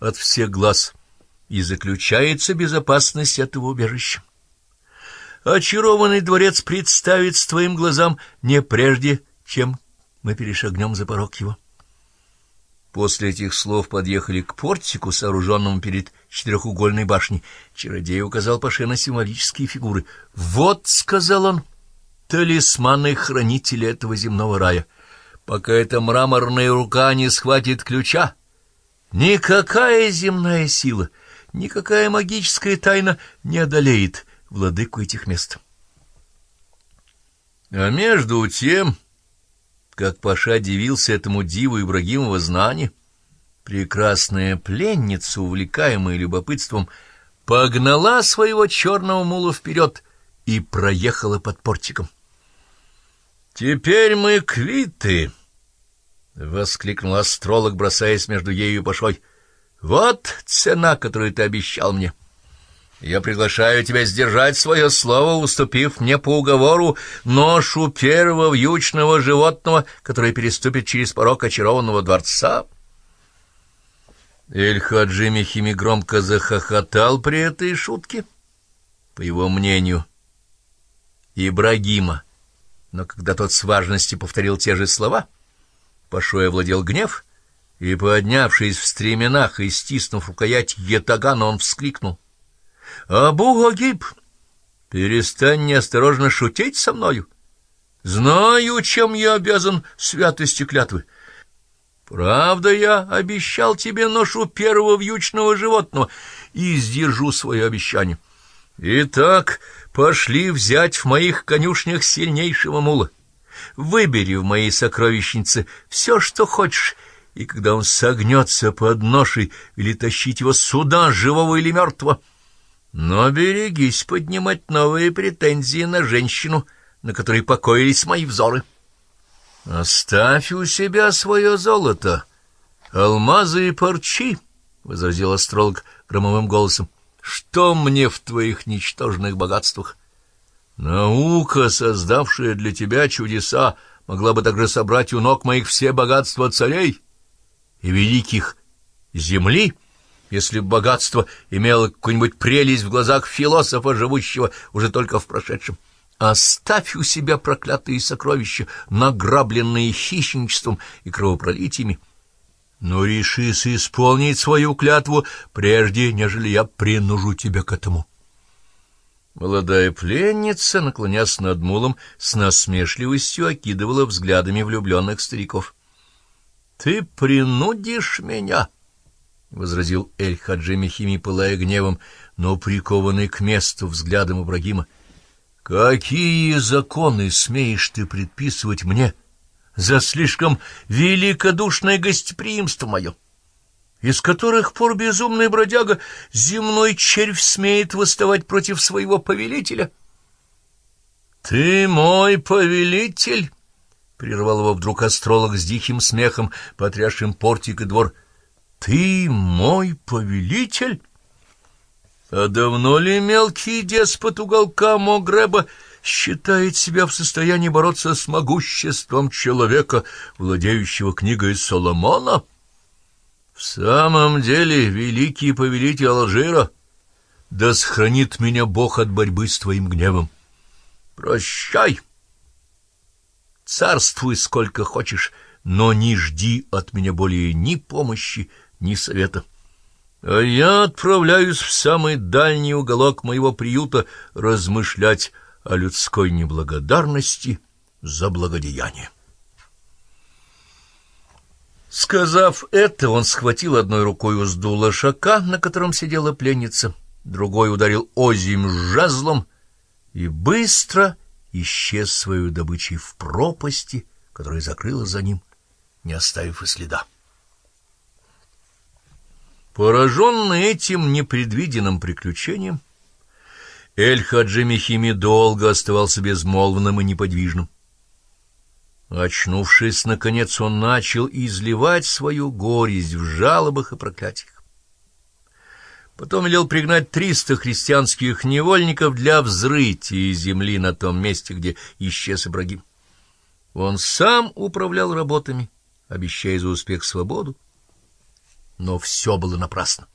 от всех глаз, и заключается безопасность этого убежища. Очарованный дворец представит твоим глазам не прежде, чем мы перешагнем за порог его. После этих слов подъехали к портику, сооруженному перед четырехугольной башней. Чародей указал Паше на символические фигуры. «Вот», — сказал он, — «талисманы хранителя этого земного рая. Пока эта мраморная рука не схватит ключа, никакая земная сила, никакая магическая тайна не одолеет владыку этих мест». А между тем как Паша дивился этому диву Ибрагимова знания, прекрасная пленница, увлекаемая любопытством, погнала своего черного мула вперед и проехала под портиком. «Теперь мы квиты!» — воскликнул астролог, бросаясь между ею и Пашой. «Вот цена, которую ты обещал мне!» Я приглашаю тебя сдержать свое слово, уступив мне по уговору ношу первого вьючного животного, которое переступит через порог очарованного дворца. Эль-Хаджи Мехими громко захохотал при этой шутке. По его мнению, Ибрагима. Но когда тот с важностью повторил те же слова, Пашой овладел гнев, и, поднявшись в стременах и стиснув рукоять етагана, он вскрикнул — Абу-Гагиб, перестань неосторожно шутить со мною. Знаю, чем я обязан святости клятвы. Правда, я обещал тебе ношу первого вьючного животного и сдержу свое обещание. Итак, пошли взять в моих конюшнях сильнейшего мула. Выбери в моей сокровищнице все, что хочешь, и когда он согнется под ношей, или тащить его сюда, живого или мертвого, но берегись поднимать новые претензии на женщину, на которой покоились мои взоры. Оставь у себя свое золото, алмазы и парчи, — возразил астролог громовым голосом. Что мне в твоих ничтожных богатствах? Наука, создавшая для тебя чудеса, могла бы также собрать у ног моих все богатства царей и великих земли, — если б богатство имело какую-нибудь прелесть в глазах философа, живущего уже только в прошедшем. Оставь у себя проклятые сокровища, награбленные хищничеством и кровопролитиями, но решись исполнить свою клятву, прежде, нежели я принужу тебя к этому. Молодая пленница, наклонясь над мулом, с насмешливостью окидывала взглядами влюбленных стариков. — Ты принудишь меня? —— возразил Эль-Хаджи Мехими, пылая гневом, но прикованный к месту взглядом Ибрагима. — Какие законы смеешь ты предписывать мне за слишком великодушное гостеприимство мое? Из которых пор безумный бродяга земной червь смеет восставать против своего повелителя? — Ты мой повелитель! — прервал его вдруг астролог с диким смехом, потрясшим портик и двор — ты мой повелитель? А давно ли мелкий деспот уголка Могреба считает себя в состоянии бороться с могуществом человека, владеющего книгой Соломона? В самом деле, великий повелитель Алжира, да сохранит меня Бог от борьбы с твоим гневом. Прощай! Царствуй сколько хочешь, но не жди от меня более ни помощи, ни совета. А я отправляюсь в самый дальний уголок моего приюта размышлять о людской неблагодарности за благодеяние. Сказав это, он схватил одной рукой узду лошака, на котором сидела пленница, другой ударил озим жезлом и быстро исчез свою добычей в пропасти, которая закрыла за ним, не оставив и следа. Пораженный этим непредвиденным приключением, Эль-Хаджи Мехими долго оставался безмолвным и неподвижным. Очнувшись, наконец, он начал изливать свою горесть в жалобах и проклятиях. Потом велел пригнать триста христианских невольников для взрытия земли на том месте, где исчез Ибрагим. Он сам управлял работами, обещая за успех свободу, Но все было напрасно.